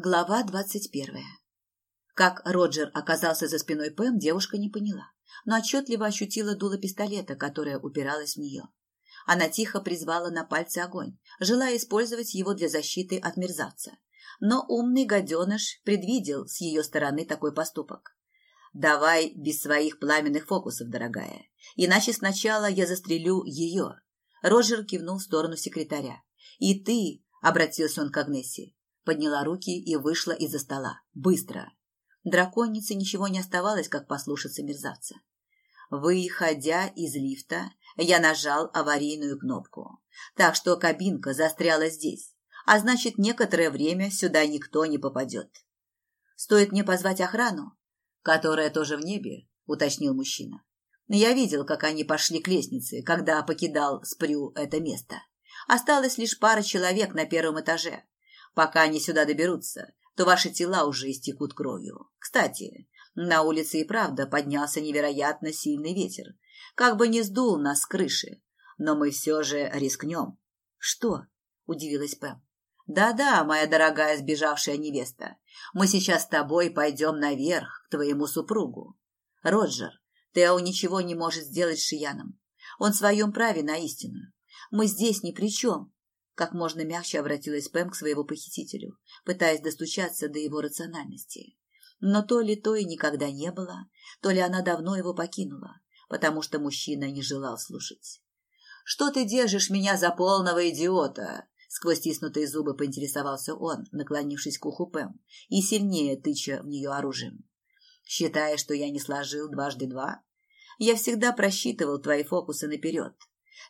Глава двадцать первая. Как Роджер оказался за спиной Пэм, девушка не поняла, но отчетливо ощутила дуло пистолета, которое упиралось в нее. Она тихо призвала на пальцы огонь, желая использовать его для защиты от мерзавца. Но умный гаденыш предвидел с ее стороны такой поступок. «Давай без своих пламенных фокусов, дорогая, иначе сначала я застрелю ее». Роджер кивнул в сторону секретаря. «И ты», — обратился он к Агнессе, подняла руки и вышла из-за стола. Быстро. Драконице ничего не оставалось, как послушаться мерзавца. Выходя из лифта, я нажал аварийную кнопку. Так что кабинка застряла здесь, а значит, некоторое время сюда никто не попадет. Стоит мне позвать охрану, которая тоже в небе, уточнил мужчина. Я видел, как они пошли к лестнице, когда покидал Спрю это место. Осталось лишь пара человек на первом этаже. Пока они сюда доберутся, то ваши тела уже истекут кровью. Кстати, на улице и правда поднялся невероятно сильный ветер. Как бы не сдул нас с крыши. Но мы все же рискнем. Что? Удивилась Пэм. Да-да, моя дорогая сбежавшая невеста. Мы сейчас с тобой пойдем наверх к твоему супругу. Роджер, Тео ничего не может сделать с Шияном. Он в своем праве на истину. Мы здесь ни при чем. Как можно мягче обратилась Пэм к своему похитителю, пытаясь достучаться до его рациональности. Но то ли то и никогда не было, то ли она давно его покинула, потому что мужчина не желал слушать. «Что ты держишь меня за полного идиота?» Сквозь стиснутые зубы поинтересовался он, наклонившись к уху Пэм и сильнее тыча в нее оружием. «Считая, что я не сложил дважды два? Я всегда просчитывал твои фокусы наперед,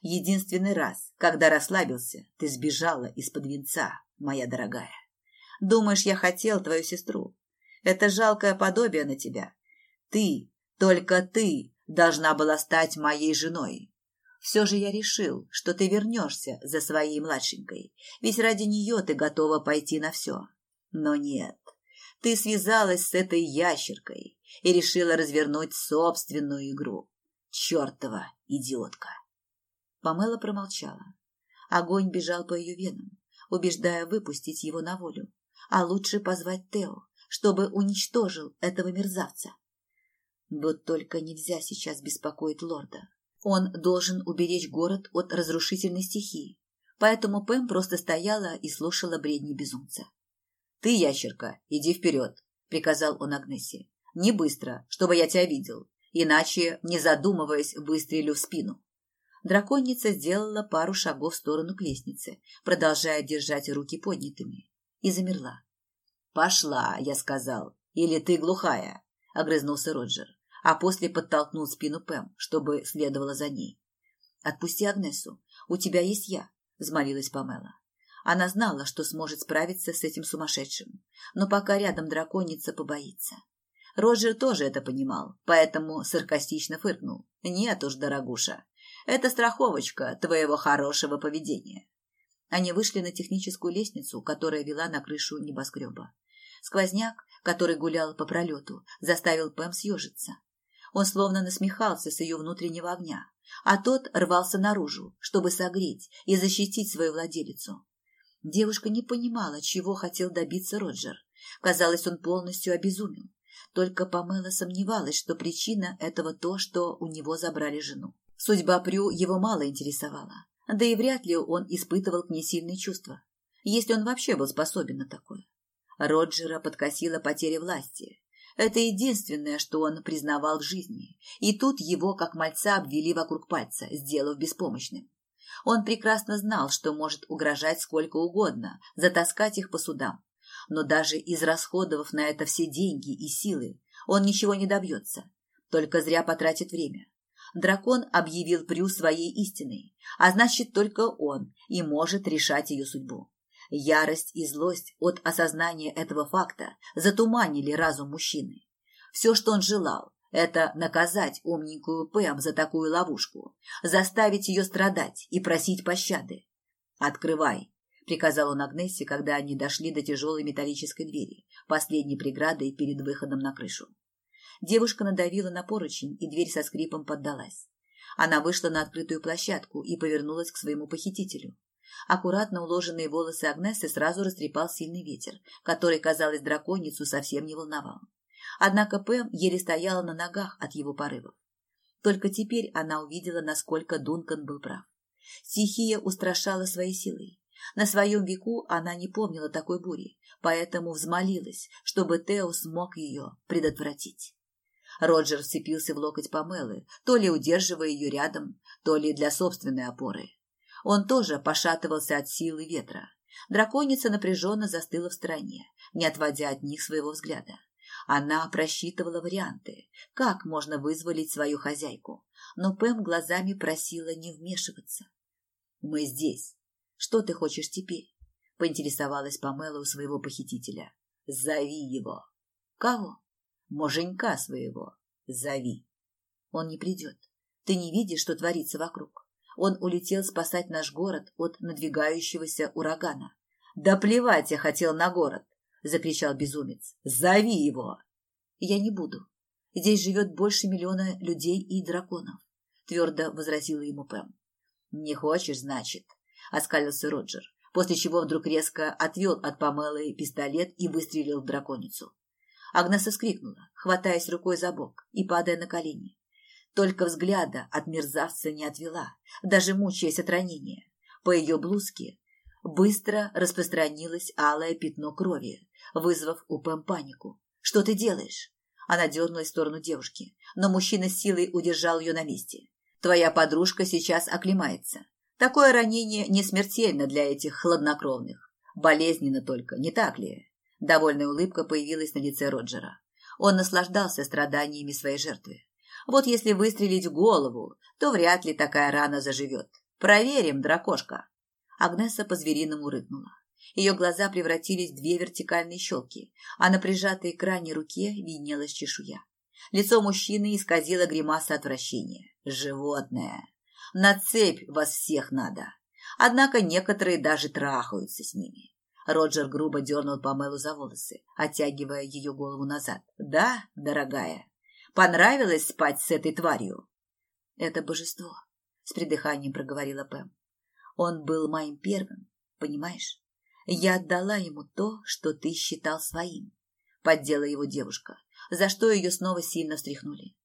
Единственный раз, когда расслабился, ты сбежала из-под венца, моя дорогая. Думаешь, я хотел твою сестру? Это жалкое подобие на тебя. Ты, только ты, должна была стать моей женой. Все же я решил, что ты вернешься за своей младшенькой, ведь ради нее ты готова пойти на все. Но нет, ты связалась с этой ящеркой и решила развернуть собственную игру. Чертова идиотка! Памела промолчала. Огонь бежал по ее венам, убеждая выпустить его на волю, а лучше позвать Тео, чтобы уничтожил этого мерзавца. Вот только нельзя сейчас беспокоить лорда. Он должен уберечь город от разрушительной стихии, поэтому Пэм просто стояла и слушала бредни безумца. — Ты, ящерка, иди вперед, — приказал он Агнессе. — Не быстро, чтобы я тебя видел, иначе, не задумываясь, выстрелю в спину. Драконица сделала пару шагов в сторону к лестнице, продолжая держать руки поднятыми, и замерла. «Пошла», — я сказал. «Или ты глухая?» — огрызнулся Роджер, а после подтолкнул спину Пэм, чтобы следовала за ней. «Отпусти Агнесу. У тебя есть я», — взмолилась Памела. Она знала, что сможет справиться с этим сумасшедшим, но пока рядом драконица побоится. Роджер тоже это понимал, поэтому саркастично фыркнул. «Нет уж, дорогуша, это страховочка твоего хорошего поведения. Они вышли на техническую лестницу, которая вела на крышу небоскреба. Сквозняк, который гулял по пролету, заставил Пэм съежиться. Он словно насмехался с ее внутреннего огня, а тот рвался наружу, чтобы согреть и защитить свою владелицу. Девушка не понимала, чего хотел добиться Роджер. Казалось, он полностью обезумел. Только Памела сомневалась, что причина этого то, что у него забрали жену. Судьба Прю его мало интересовала, да и вряд ли он испытывал к ней сильные чувства, если он вообще был способен на такое. Роджера подкосила потеря власти. Это единственное, что он признавал в жизни, и тут его, как мальца, обвели вокруг пальца, сделав беспомощным. Он прекрасно знал, что может угрожать сколько угодно, затаскать их по судам. Но даже израсходовав на это все деньги и силы, он ничего не добьется, только зря потратит время. Дракон объявил Прю своей истиной, а значит, только он и может решать ее судьбу. Ярость и злость от осознания этого факта затуманили разум мужчины. Все, что он желал, это наказать умненькую Пэм за такую ловушку, заставить ее страдать и просить пощады. «Открывай», — приказал он Агнессе, когда они дошли до тяжелой металлической двери, последней преградой перед выходом на крышу. Девушка надавила на поручень, и дверь со скрипом поддалась. Она вышла на открытую площадку и повернулась к своему похитителю. Аккуратно уложенные волосы Агнесы сразу растрепал сильный ветер, который, казалось, драконицу совсем не волновал. Однако Пэм еле стояла на ногах от его порывов. Только теперь она увидела, насколько Дункан был прав. Стихия устрашала своей силой. На своем веку она не помнила такой бури, поэтому взмолилась, чтобы Тео смог ее предотвратить. Роджер вцепился в локоть Памелы, то ли удерживая ее рядом, то ли для собственной опоры. Он тоже пошатывался от силы ветра. Драконица напряженно застыла в стороне, не отводя от них своего взгляда. Она просчитывала варианты, как можно вызволить свою хозяйку, но Пэм глазами просила не вмешиваться. «Мы здесь. Что ты хочешь теперь?» — поинтересовалась Памела у своего похитителя. «Зови его». «Кого?» «Муженька своего. Зови». «Он не придет. Ты не видишь, что творится вокруг. Он улетел спасать наш город от надвигающегося урагана». «Да плевать я хотел на город!» — закричал безумец. «Зови его!» «Я не буду. Здесь живет больше миллиона людей и драконов», — твердо возразила ему Пэм. «Не хочешь, значит?» — оскалился Роджер, после чего вдруг резко отвел от Памелы пистолет и выстрелил в драконицу. Агнеса скрикнула, хватаясь рукой за бок и падая на колени. Только взгляда от мерзавца не отвела, даже мучаясь от ранения. По ее блузке быстро распространилось алое пятно крови, вызвав у Пэм панику. «Что ты делаешь?» Она дернулась в сторону девушки, но мужчина силой удержал ее на месте. Твоя подружка сейчас оклемается. Такое ранение не смертельно для этих хладнокровных. Болезненно только, не так ли? Довольная улыбка появилась на лице Роджера. Он наслаждался страданиями своей жертвы. Вот если выстрелить в голову, то вряд ли такая рана заживет. Проверим, дракошка. Агнеса по-звериному рыкнула. Ее глаза превратились в две вертикальные щелки, а на прижатой к ране руке виднелась чешуя. Лицо мужчины исказило гримаса отвращения. Животное. На цепь вас всех надо. Однако некоторые даже трахаются с ними. Роджер грубо дернул Памелу за волосы, оттягивая ее голову назад. «Да, дорогая, понравилось спать с этой тварью?» «Это божество», — с придыханием проговорила Пэм. «Он был моим первым, понимаешь? Я отдала ему то, что ты считал своим», — поддела его девушка, за что ее снова сильно встряхнули.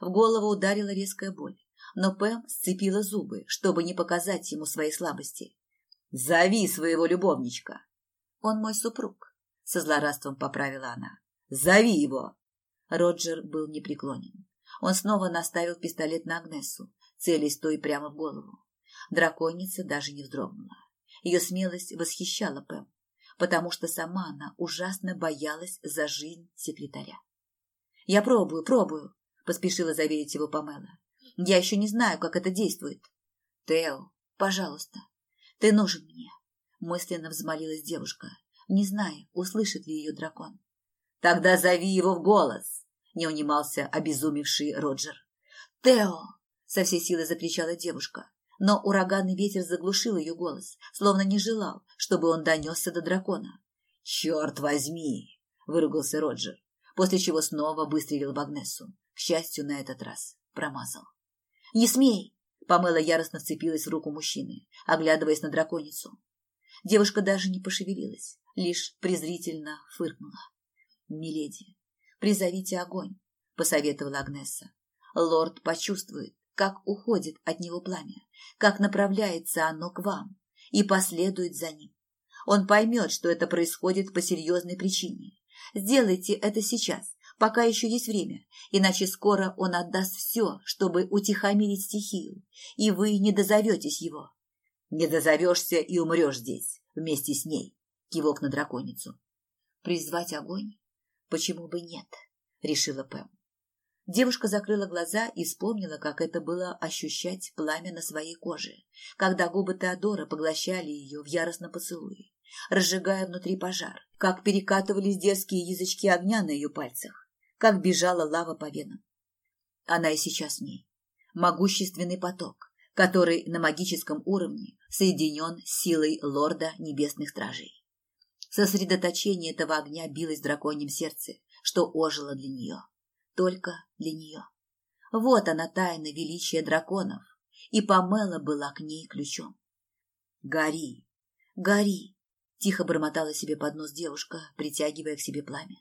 В голову ударила резкая боль, но Пэм сцепила зубы, чтобы не показать ему своей слабости. «Зови своего любовничка!» «Он мой супруг», — со злорадством поправила она. «Зови его!» Роджер был непреклонен. Он снова наставил пистолет на Агнесу, целясь той прямо в голову. Драконица даже не вздрогнула. Ее смелость восхищала Пэм, потому что сама она ужасно боялась за жизнь секретаря. «Я пробую, пробую», поспешила заверить его Памела. Я еще не знаю, как это действует. Тео, пожалуйста, ты нужен мне, мысленно взмолилась девушка, не зная, услышит ли ее дракон. Тогда зови его в голос, не унимался обезумевший Роджер. Тео! со всей силы закричала девушка, но ураганный ветер заглушил ее голос, словно не желал, чтобы он донесся до дракона. «Черт возьми!» – выругался Роджер, после чего снова выстрелил в Агнесу. К счастью, на этот раз промазал. «Не смей!» Памела яростно вцепилась в руку мужчины, оглядываясь на драконицу. Девушка даже не пошевелилась, лишь презрительно фыркнула. «Миледи, призовите огонь», — посоветовала Агнеса. «Лорд почувствует, как уходит от него пламя, как направляется оно к вам, и последует за ним. Он поймет, что это происходит по серьезной причине. Сделайте это сейчас, пока еще есть время, иначе скоро он отдаст все, чтобы утихомирить стихию, и вы не дозоветесь его. Не дозовешься и умрешь здесь, вместе с ней, кивок на драконицу. Призвать огонь? Почему бы нет? Решила Пэм. Девушка закрыла глаза и вспомнила, как это было ощущать пламя на своей коже, когда губы Теодора поглощали ее в яростном поцелуе, разжигая внутри пожар, как перекатывались дерзкие язычки огня на ее пальцах как бежала лава по венам. Она и сейчас в ней. Могущественный поток, который на магическом уровне соединен с силой лорда небесных стражей. Сосредоточение этого огня билось в драконьем сердце, что ожило для нее. Только для нее. Вот она тайна величия драконов, и Памела была к ней ключом. Гори! Гори! Тихо бормотала себе под нос девушка, притягивая к себе пламя.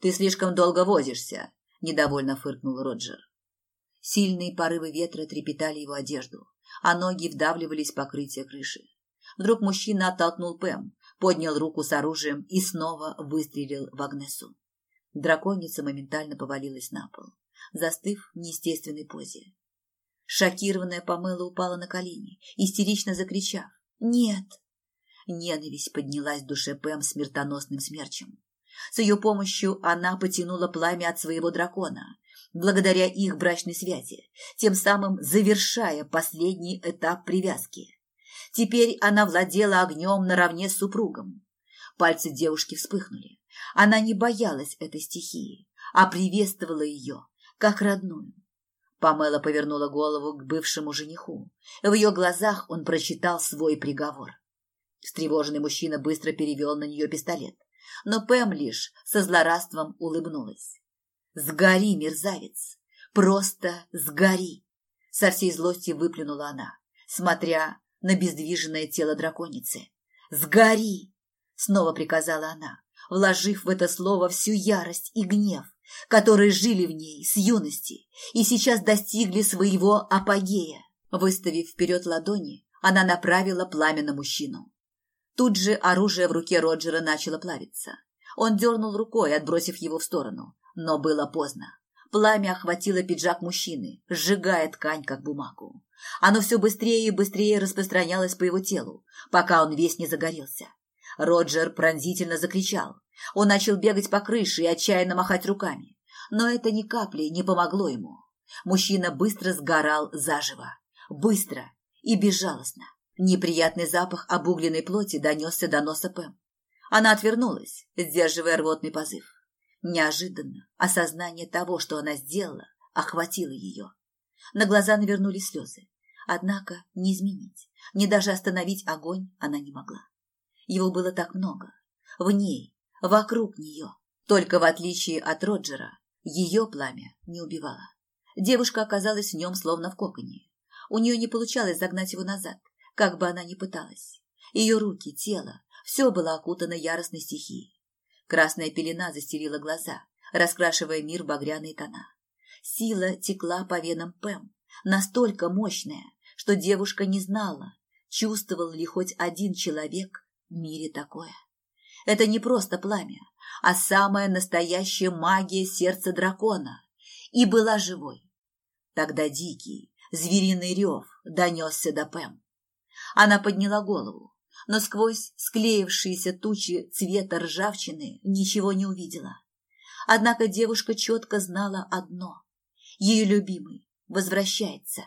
Ты слишком долго возишься, недовольно фыркнул Роджер. Сильные порывы ветра трепетали его одежду, а ноги вдавливались в покрытие крыши. Вдруг мужчина оттолкнул Пэм, поднял руку с оружием и снова выстрелил в Агнесу. Драконица моментально повалилась на пол, застыв в неестественной позе. Шокированная Памела упала на колени, истерично закричав «Нет!». Ненависть поднялась в душе Пэм смертоносным смерчем. С ее помощью она потянула пламя от своего дракона, благодаря их брачной связи, тем самым завершая последний этап привязки. Теперь она владела огнем наравне с супругом. Пальцы девушки вспыхнули. Она не боялась этой стихии, а приветствовала ее, как родную. Памела повернула голову к бывшему жениху. В ее глазах он прочитал свой приговор. Встревоженный мужчина быстро перевел на нее пистолет, но Пэм лишь со злорадством улыбнулась. «Сгори, мерзавец! Просто сгори!» Со всей злости выплюнула она, смотря на бездвижное тело драконицы. «Сгори!» — снова приказала она, вложив в это слово всю ярость и гнев, которые жили в ней с юности и сейчас достигли своего апогея. Выставив вперед ладони, она направила пламя на мужчину. Тут же оружие в руке Роджера начало плавиться. Он дернул рукой, отбросив его в сторону, но было поздно. Пламя охватило пиджак мужчины, сжигая ткань, как бумагу. Оно все быстрее и быстрее распространялось по его телу, пока он весь не загорелся. Роджер пронзительно закричал. Он начал бегать по крыше и отчаянно махать руками. Но это ни капли не помогло ему. Мужчина быстро сгорал заживо. Быстро и безжалостно. Неприятный запах обугленной плоти донесся до носа Пэм. Она отвернулась, сдерживая рвотный позыв. Неожиданно осознание того, что она сделала, охватило ее. На глаза навернулись слезы. Однако не изменить, ни даже остановить огонь она не могла. Его было так много. В ней, вокруг нее. Только в отличие от Роджера, ее пламя не убивало. Девушка оказалась в нем словно в коконе. У нее не получалось загнать его назад, как бы она ни пыталась. Ее руки, тело, все было окутано яростной стихией. Красная пелена застелила глаза, раскрашивая мир багряные тона. Сила текла по венам Пэм, настолько мощная, что девушка не знала, чувствовал ли хоть один человек в мире такое. Это не просто пламя, а самая настоящая магия сердца дракона. И была живой. Тогда дикий, звериный рев донесся до Пэм. Она подняла голову, но сквозь склеившиеся тучи цвета ржавчины ничего не увидела. Однако девушка четко знала одно. Ее любимый возвращается,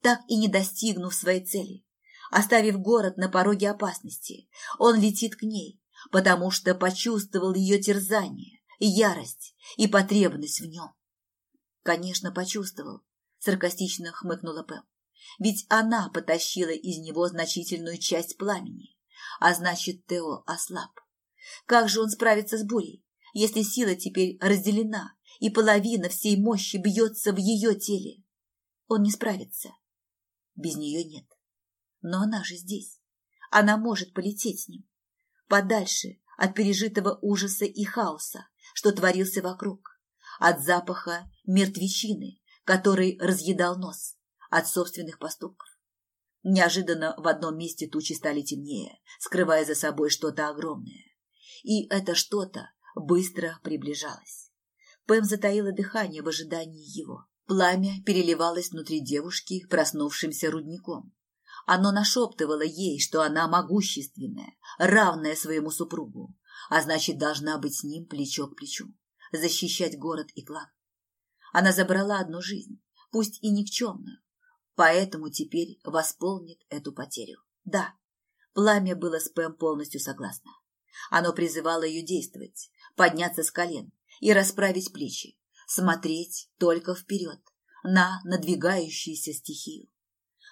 так и не достигнув своей цели. Оставив город на пороге опасности, он летит к ней, потому что почувствовал ее терзание, ярость и потребность в нем. Конечно, почувствовал, саркастично хмыкнула Пэм. Ведь она потащила из него значительную часть пламени а значит, Тео ослаб. Как же он справится с бурей, если сила теперь разделена, и половина всей мощи бьется в ее теле? Он не справится. Без нее нет. Но она же здесь. Она может полететь с ним. Подальше от пережитого ужаса и хаоса, что творился вокруг. От запаха мертвечины, который разъедал нос. От собственных поступков. Неожиданно в одном месте тучи стали темнее, скрывая за собой что-то огромное. И это что-то быстро приближалось. Пэм затаила дыхание в ожидании его. Пламя переливалось внутри девушки проснувшимся рудником. Оно нашептывало ей, что она могущественная, равная своему супругу, а значит, должна быть с ним плечо к плечу, защищать город и клан. Она забрала одну жизнь, пусть и никчемную, поэтому теперь восполнит эту потерю. Да, пламя было с Пэм полностью согласно. Оно призывало ее действовать, подняться с колен и расправить плечи, смотреть только вперед, на надвигающуюся стихию.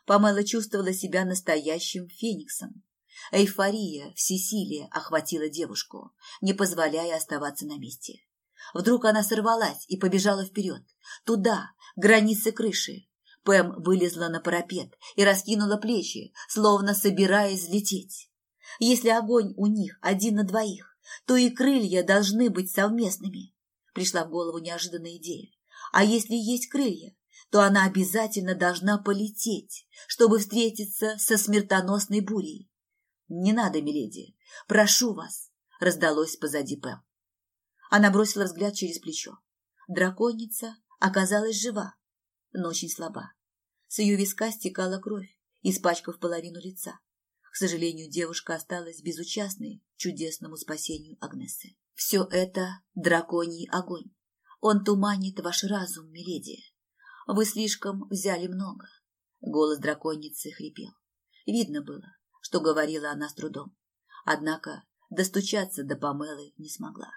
Памела чувствовала себя настоящим фениксом. Эйфория, всесилие охватила девушку, не позволяя оставаться на месте. Вдруг она сорвалась и побежала вперед, туда, к границе крыши, Пэм вылезла на парапет и раскинула плечи, словно собираясь взлететь. Если огонь у них один на двоих, то и крылья должны быть совместными. Пришла в голову неожиданная идея. А если есть крылья, то она обязательно должна полететь, чтобы встретиться со смертоносной бурей. «Не надо, миледи, прошу вас», — раздалось позади Пэм. Она бросила взгляд через плечо. Драконица оказалась жива, но очень слаба. С ее виска стекала кровь, испачкав половину лица. К сожалению, девушка осталась безучастной чудесному спасению Агнесы. Все это драконий огонь. Он туманит ваш разум, миледи. Вы слишком взяли много. Голос драконицы хрипел. Видно было, что говорила она с трудом. Однако достучаться до Памелы не смогла.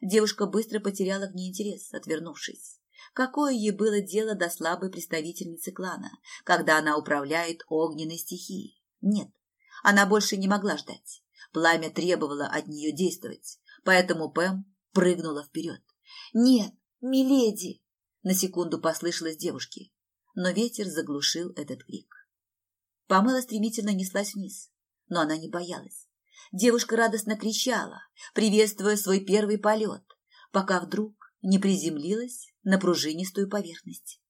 Девушка быстро потеряла к ней интерес, отвернувшись. Какое ей было дело до слабой представительницы клана, когда она управляет огненной стихией? Нет, она больше не могла ждать. Пламя требовало от нее действовать, поэтому Пэм прыгнула вперед. «Нет, миледи!» На секунду послышалось девушке, но ветер заглушил этот крик. Памела стремительно неслась вниз, но она не боялась. Девушка радостно кричала, приветствуя свой первый полет, пока вдруг не приземлилась на пружинистую поверхность.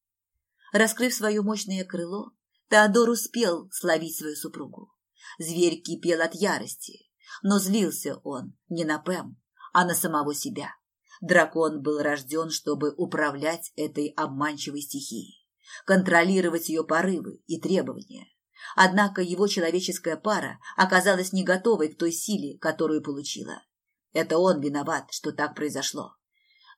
Раскрыв свое мощное крыло, Теодор успел словить свою супругу. Зверь кипел от ярости, но злился он не на Пэм, а на самого себя. Дракон был рожден, чтобы управлять этой обманчивой стихией, контролировать ее порывы и требования. Однако его человеческая пара оказалась не готовой к той силе, которую получила. Это он виноват, что так произошло.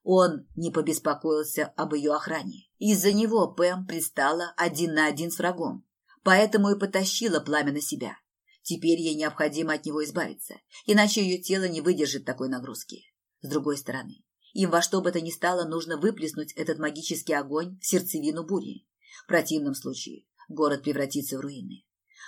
Он не побеспокоился об ее охране. Из-за него Пэм пристала один на один с врагом, поэтому и потащила пламя на себя. Теперь ей необходимо от него избавиться, иначе ее тело не выдержит такой нагрузки. С другой стороны, им во что бы то ни стало нужно выплеснуть этот магический огонь в сердцевину бури. В противном случае город превратится в руины.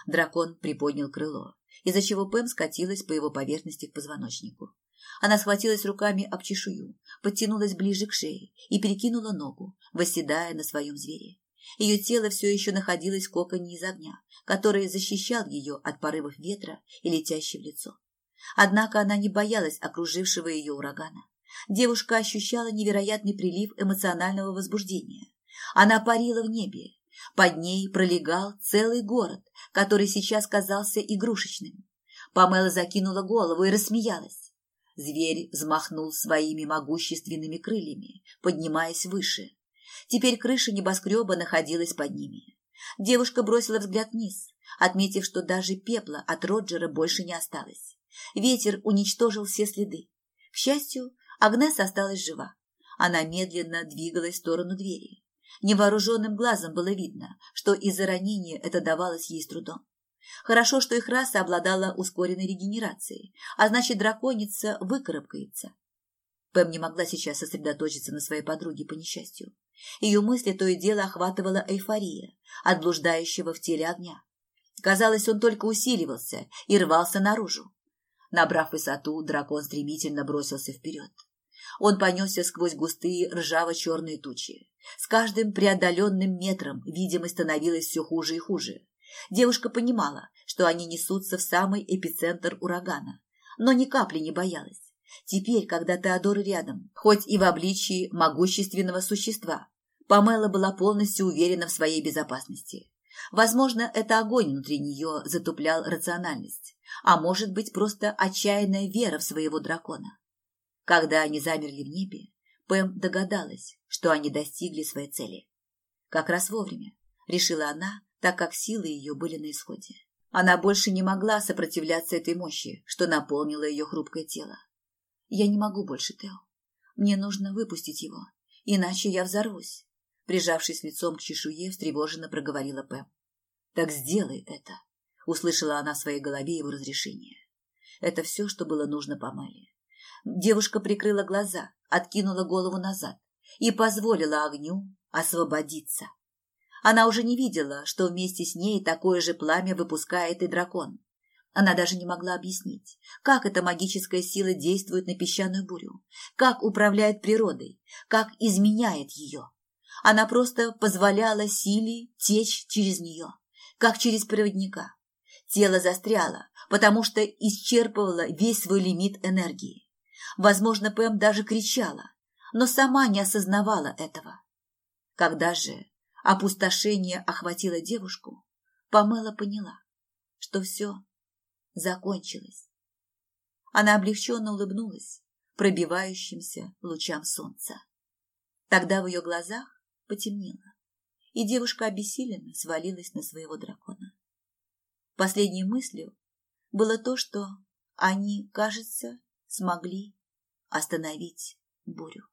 Дракон приподнял крыло, из-за чего Пэм скатилась по его поверхности к позвоночнику. Она схватилась руками об чешую, подтянулась ближе к шее и перекинула ногу, восседая на своем звере. Ее тело все еще находилось в коконе из огня, который защищал ее от порывов ветра и летящего в лицо. Однако она не боялась окружившего ее урагана. Девушка ощущала невероятный прилив эмоционального возбуждения. Она парила в небе. Под ней пролегал целый город, который сейчас казался игрушечным. Памела закинула голову и рассмеялась. Зверь взмахнул своими могущественными крыльями, поднимаясь выше. Теперь крыша небоскреба находилась под ними. Девушка бросила взгляд вниз, отметив, что даже пепла от Роджера больше не осталось. Ветер уничтожил все следы. К счастью, Агнес осталась жива. Она медленно двигалась в сторону двери. Невооруженным глазом было видно, что из-за ранения это давалось ей с трудом. Хорошо, что их раса обладала ускоренной регенерацией, а значит, драконица выкарабкается. Пэм не могла сейчас сосредоточиться на своей подруге по несчастью. Ее мысли то и дело охватывала эйфория от блуждающего в теле огня. Казалось, он только усиливался и рвался наружу. Набрав высоту, дракон стремительно бросился вперед. Он понесся сквозь густые ржаво-черные тучи. С каждым преодоленным метром видимость становилась все хуже и хуже. Девушка понимала, что они несутся в самый эпицентр урагана, но ни капли не боялась. Теперь, когда Теодор рядом, хоть и в обличии могущественного существа, Памела была полностью уверена в своей безопасности. Возможно, это огонь внутри нее затуплял рациональность, а может быть просто отчаянная вера в своего дракона. Когда они замерли в небе, Пэм догадалась, что они достигли своей цели. Как раз вовремя, решила она, так как силы ее были на исходе. Она больше не могла сопротивляться этой мощи, что наполнило ее хрупкое тело. Я не могу больше, Тео. Мне нужно выпустить его, иначе я взорвусь. Прижавшись лицом к чешуе, встревоженно проговорила Пэм. Так сделай это, услышала она в своей голове его разрешение. Это все, что было нужно Памеле. Девушка прикрыла глаза, откинула голову назад и позволила огню освободиться. Она уже не видела, что вместе с ней такое же пламя выпускает и дракон. Она даже не могла объяснить, как эта магическая сила действует на песчаную бурю, как управляет природой, как изменяет ее. Она просто позволяла силе течь через нее, как через проводника. Тело застряло, потому что исчерпывало весь свой лимит энергии. Возможно, Пэм даже кричала, но сама не осознавала этого. Когда же опустошение охватило девушку, Памела поняла, что все закончилось. Она облегченно улыбнулась пробивающимся лучам солнца. Тогда в ее глазах потемнело, и девушка обессиленно свалилась на своего дракона. Последней мыслью было то, что они, кажется, смогли остановить бурю.